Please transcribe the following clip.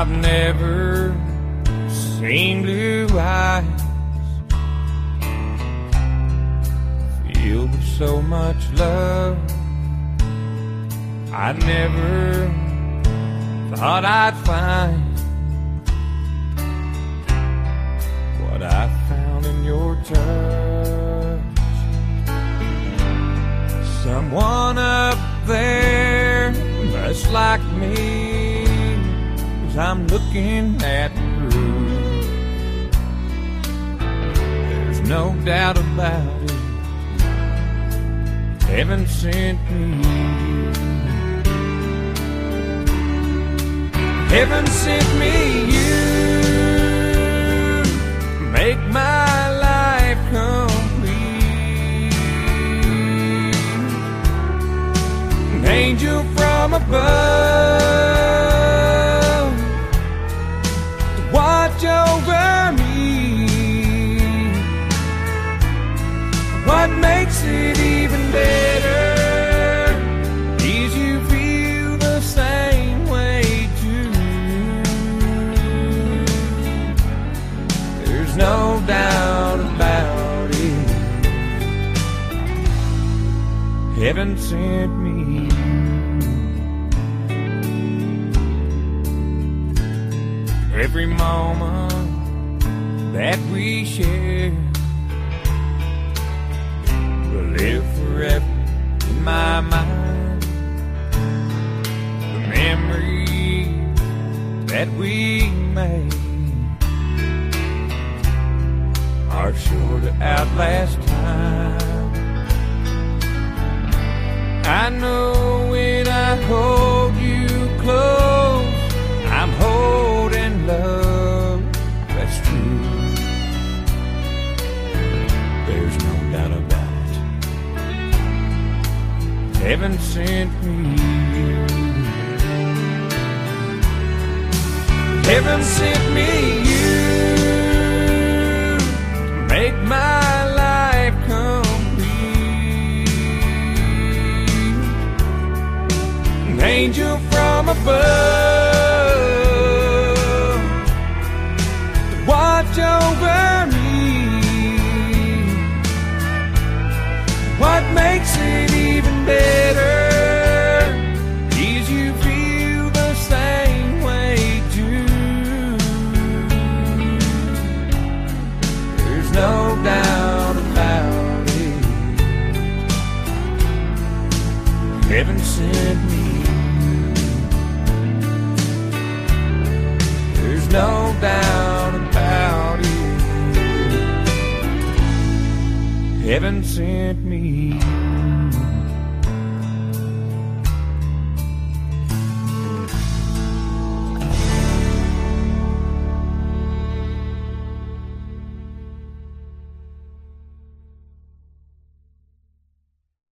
I've never seen blue eyes feel so much love. I never thought I'd find what I found in your touch. Someone up there, much like me I'm looking at you. There's no doubt about it. Heaven sent me. Heaven sent me you. Make my life complete. An angel from above over me. What makes it even better is you feel the same way too. There's no doubt about it. Heaven sent me. Every moment that we share will live forever in my mind. The memories that we made are sure to outlast time. I know when I hold There's no doubt about it. Heaven sent me. Heaven sent me you. Make my life complete. An angel from above makes it even better is you feel the same way too. There's no doubt about it. Heaven sent me. There's no doubt Heaven sent me.